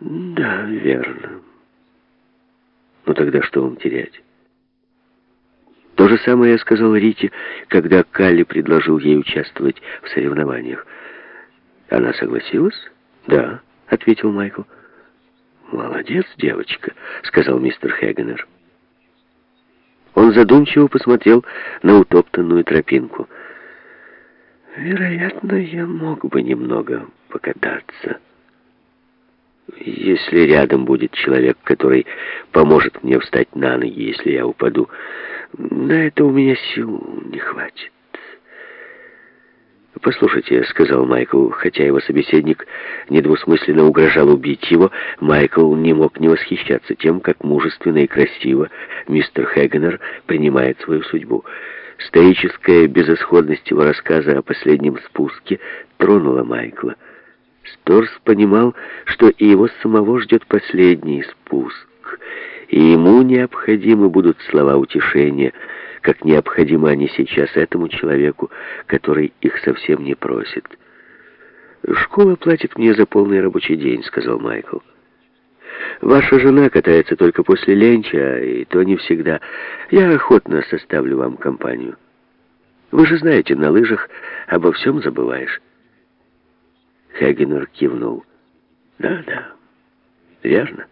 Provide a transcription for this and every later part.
Да, верно. Ну тогда что вам терять? То же самое я сказал Рите, когда Калли предложил ей участвовать в соревнованиях. Она согласилась? Да, ответил Майкл. Молодец, девочка, сказал мистер Хегенер. Он задумчиво посмотрел на утоптанную тропинку. Вероятно, я мог бы немного покататься. Если рядом будет человек, который поможет мне встать на ноги, если я упаду, на это у меня сил не хватит. «Послушайте», — сказал Майкл, хотя его собеседник недвусмысленно угрожал убить его, Майкл не мог не восхищаться тем, как мужественно и красиво мистер Хэггенер принимает свою судьбу. Стоическая безысходность его рассказа о последнем спуске тронула Майкла. Сторс понимал, что и его самого ждет последний спуск, и ему необходимы будут слова утешения, как необходимы они сейчас этому человеку, который их совсем не просит. «Школа платит мне за полный рабочий день», — сказал Майкл. «Ваша жена катается только после ленча, и то не всегда. Я охотно составлю вам компанию. Вы же знаете, на лыжах обо всем забываешь». Хагенер кивнул. «Да, да, верно».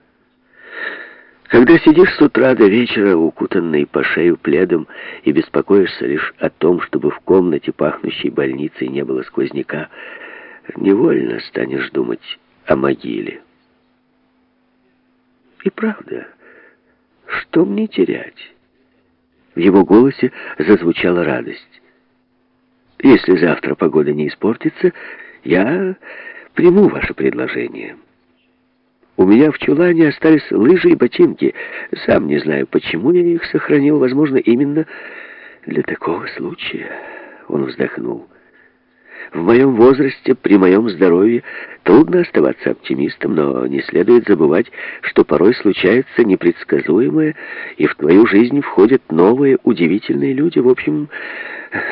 Когда сидишь с утра до вечера, укутанный по шею пледом, и беспокоишься лишь о том, чтобы в комнате, пахнущей больницей, не было сквозняка, невольно станешь думать о могиле. И правда, что мне терять? В его голосе зазвучала радость. Если завтра погода не испортится, я приму ваше предложение. У меня в чулане остались лыжи и ботинки. Сам не знаю, почему я их сохранил. Возможно, именно для такого случая. Он вздохнул. В моем возрасте, при моем здоровье, трудно оставаться оптимистом, но не следует забывать, что порой случается непредсказуемое, и в твою жизнь входят новые, удивительные люди. В общем,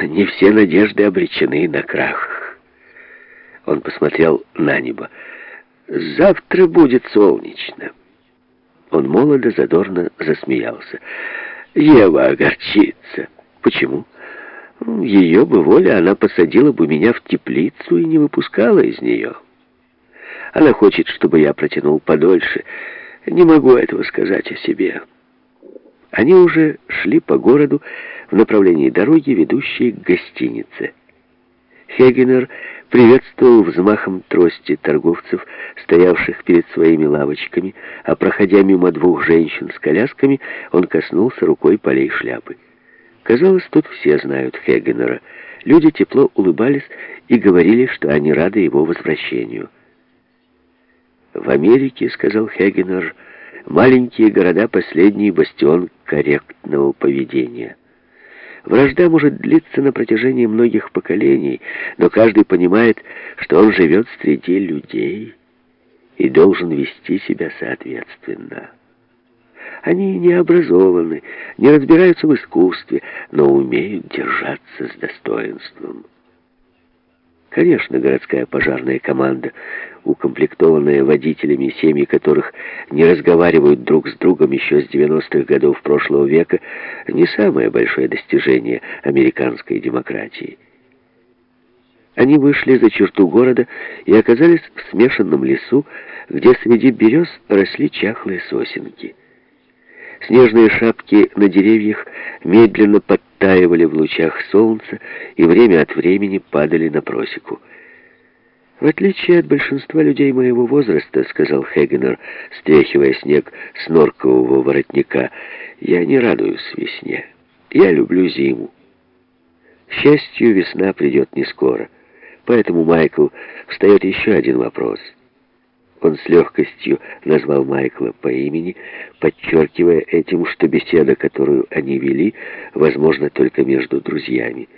не все надежды обречены на крах. Он посмотрел на небо. Завтра будет солнечно. Он молодо, задорно засмеялся. Ева огорчится. Почему? Ее бы воля, она посадила бы меня в теплицу и не выпускала из нее. Она хочет, чтобы я протянул подольше. Не могу этого сказать о себе. Они уже шли по городу в направлении дороги, ведущей к гостинице. Хегенер приветствовал взмахом трости торговцев, стоявших перед своими лавочками, а проходя мимо двух женщин с колясками, он коснулся рукой полей шляпы. Казалось, тут все знают Хегенера. Люди тепло улыбались и говорили, что они рады его возвращению. «В Америке, — сказал Хегенер, — маленькие города — последний бастион корректного поведения». Вражда может длиться на протяжении многих поколений, но каждый понимает, что он живет среди людей и должен вести себя соответственно. Они не образованы, не разбираются в искусстве, но умеют держаться с достоинством. Конечно, городская пожарная команда, укомплектованная водителями, семьи которых не разговаривают друг с другом еще с 90-х годов прошлого века, не самое большое достижение американской демократии. Они вышли за черту города и оказались в смешанном лесу, где среди берез росли чахлые сосенки. Снежные шапки на деревьях медленно подтаивали в лучах солнца и время от времени падали на просеку. «В отличие от большинства людей моего возраста, — сказал Хегенер, стряхивая снег с норкового воротника, — я не радуюсь весне. Я люблю зиму. Счастью, весна придет не скоро. Поэтому, Майкл, встает еще один вопрос — он с легкостью назвал Майкла по имени, подчеркивая этим, что беседа, которую они вели, возможна только между друзьями.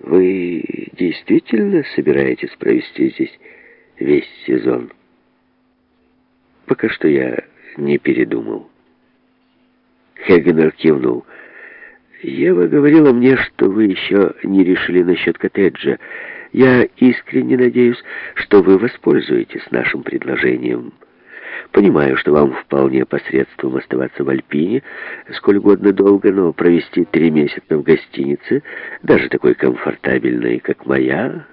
«Вы действительно собираетесь провести здесь весь сезон?» «Пока что я не передумал». Хегенер кивнул. «Ева говорила мне, что вы еще не решили насчет коттеджа. Я искренне надеюсь, что вы воспользуетесь нашим предложением. Понимаю, что вам вполне посредством оставаться в Альпине сколь угодно долго, но провести три месяца в гостинице, даже такой комфортабельной, как моя,